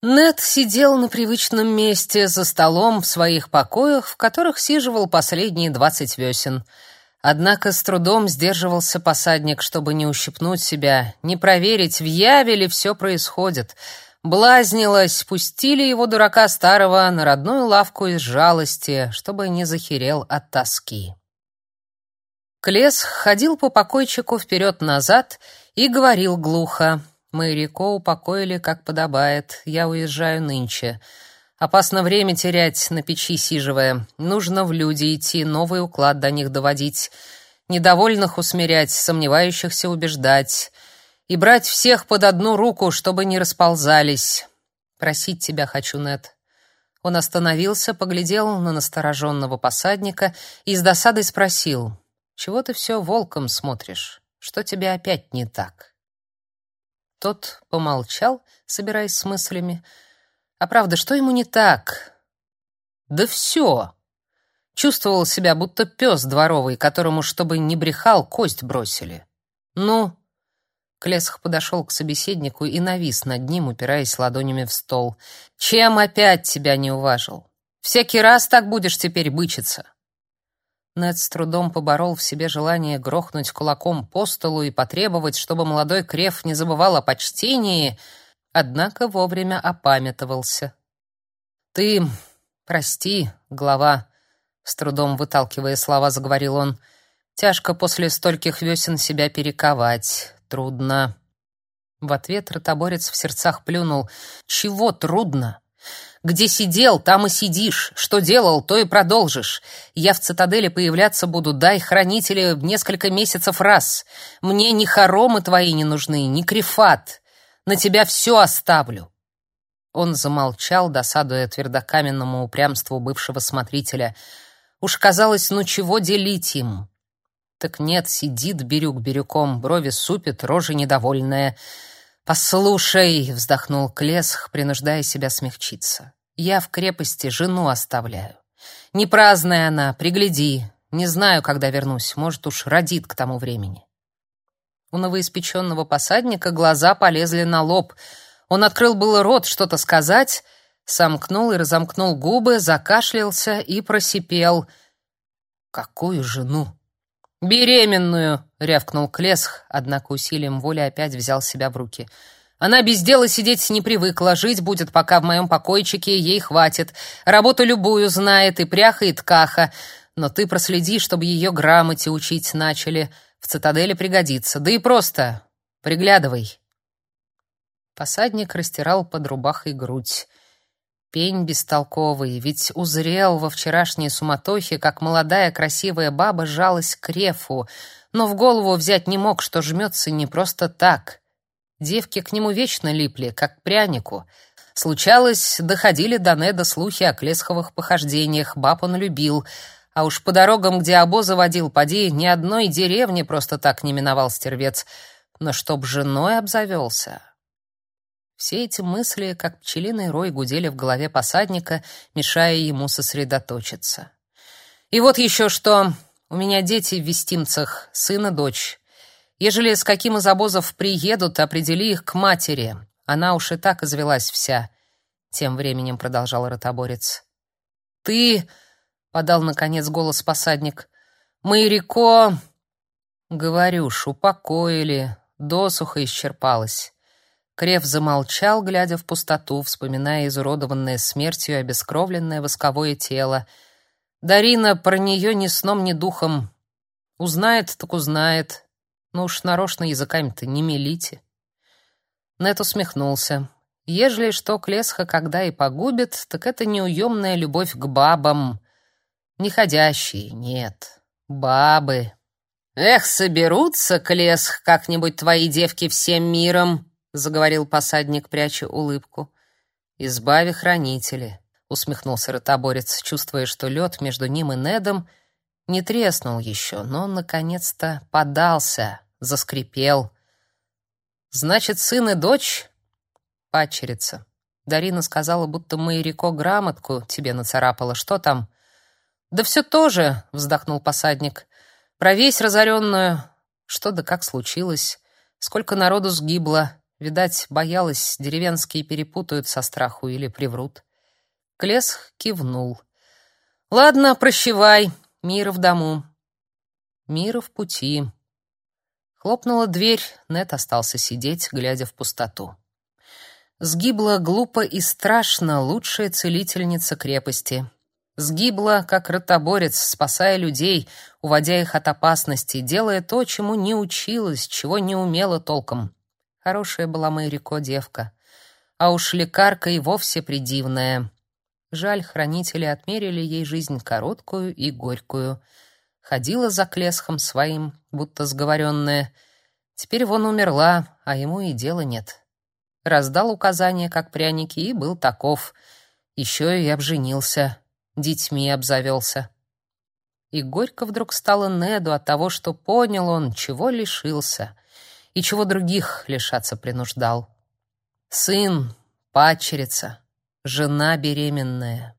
Нед сидел на привычном месте за столом в своих покоях, в которых сиживал последние двадцать весен. Однако с трудом сдерживался посадник, чтобы не ущипнуть себя, не проверить, в яве ли все происходит. Блазнилось, пустили его дурака старого на родную лавку из жалости, чтобы не захерел от тоски. Клес ходил по покойчику вперед-назад и говорил глухо — мы Рико упокоили, как подобает. Я уезжаю нынче. Опасно время терять, на печи сиживая. Нужно в люди идти, новый уклад до них доводить. Недовольных усмирять, сомневающихся убеждать. И брать всех под одну руку, чтобы не расползались. Просить тебя хочу, Нет. Он остановился, поглядел на настороженного посадника и с досадой спросил. «Чего ты все волком смотришь? Что тебе опять не так?» Тот помолчал, собираясь с мыслями. А правда, что ему не так? Да все. Чувствовал себя будто пес дворовый, которому, чтобы не брехал, кость бросили. Ну, Клесх подошел к собеседнику и навис над ним, упираясь ладонями в стол. Чем опять тебя не уважил? Всякий раз так будешь теперь бычиться. Нед с трудом поборол в себе желание грохнуть кулаком по столу и потребовать, чтобы молодой креф не забывал о почтении, однако вовремя опамятовался. «Ты прости, глава», — с трудом выталкивая слова, заговорил он, — «тяжко после стольких весен себя перековать, трудно». В ответ ротоборец в сердцах плюнул. «Чего трудно? Где сидел, там и сидишь. Что делал, то и продолжишь. Я в цитадели появляться буду, дай хранители в несколько месяцев раз. Мне ни хоромы твои не нужны, ни крифат. На тебя все оставлю». Он замолчал, досадуя твердокаменному упрямству бывшего смотрителя. Уж казалось, ну чего делить им? Так нет, сидит Бирюк Бирюком, брови супит, рожа недовольная — «Послушай», — вздохнул Клесх, принуждая себя смягчиться, — «я в крепости жену оставляю. Не праздная она, пригляди. Не знаю, когда вернусь, может, уж родит к тому времени». У новоиспеченного посадника глаза полезли на лоб. Он открыл было рот что-то сказать, сомкнул и разомкнул губы, закашлялся и просипел. «Какую жену?» «Беременную!» — рявкнул Клесх, однако усилием воли опять взял себя в руки. «Она без дела сидеть не привыкла, жить будет, пока в моем покойчике ей хватит. Работу любую знает, и пряха, и ткаха. Но ты проследи, чтобы ее грамоте учить начали. В цитадели пригодится. Да и просто приглядывай». Посадник растирал под рубахой грудь. Пень бестолковый, ведь узрел во вчерашней суматохе, как молодая красивая баба жалась к рефу, но в голову взять не мог, что жмется не просто так. Девки к нему вечно липли, как к прянику. Случалось, доходили до Неда слухи о клесховых похождениях, баб он любил, а уж по дорогам, где обозы водил, поди, ни одной деревни просто так не миновал стервец. Но чтоб женой обзавелся... Все эти мысли, как пчелиный рой, гудели в голове посадника, мешая ему сосредоточиться. «И вот еще что. У меня дети в вестимцах, сын дочь. Ежели с каким из обозов приедут, определи их к матери. Она уж и так извелась вся», — тем временем продолжал ротоборец. «Ты...» — подал, наконец, голос посадник. «Мы реко...» «Говорюш, упокоили, досуха исчерпалась». Крев замолчал, глядя в пустоту, вспоминая изуродованное смертью обескровленное восковое тело. Дарина про нее ни сном, ни духом. Узнает, так узнает. Ну уж нарочно языками-то не мелите. Нет усмехнулся. Ежели что Клесха когда и погубит, так это неуемная любовь к бабам. Не ходящие, нет, бабы. Эх, соберутся, Клесх, как-нибудь твои девки всем миром, заговорил посадник, пряча улыбку. Избави хранители, усмехнулся ротоборец, чувствуя, что лед между ним и Недом не треснул еще, но наконец-то подался, заскрипел. Значит, сын и дочь падчерица. Дарина сказала, будто Майрико грамотку тебе нацарапала. Что там? Да все тоже, вздохнул посадник. Про весь разоренную. Что да как случилось? Сколько народу сгибло? Видать, боялась, деревенские перепутают со страху или приврут. Клесх кивнул. «Ладно, прощевай, мир в дому». «Мир в пути». Хлопнула дверь, Нет остался сидеть, глядя в пустоту. Сгибла глупо и страшно лучшая целительница крепости. Сгибла, как ротоборец, спасая людей, уводя их от опасности, делая то, чему не училась, чего не умела толком. Хорошая была Майрико девка. А уж лекарка и вовсе придивная. Жаль, хранители отмерили ей жизнь короткую и горькую. Ходила за клесхом своим, будто сговоренная. Теперь вон умерла, а ему и дела нет раздал указания, как пряники, и был таков. Еще и обженился, детьми обзавелся. И горько вдруг стало Неду от того, что понял он, чего лишился и чего других лишаться принуждал. Сын, падчерица, жена беременная.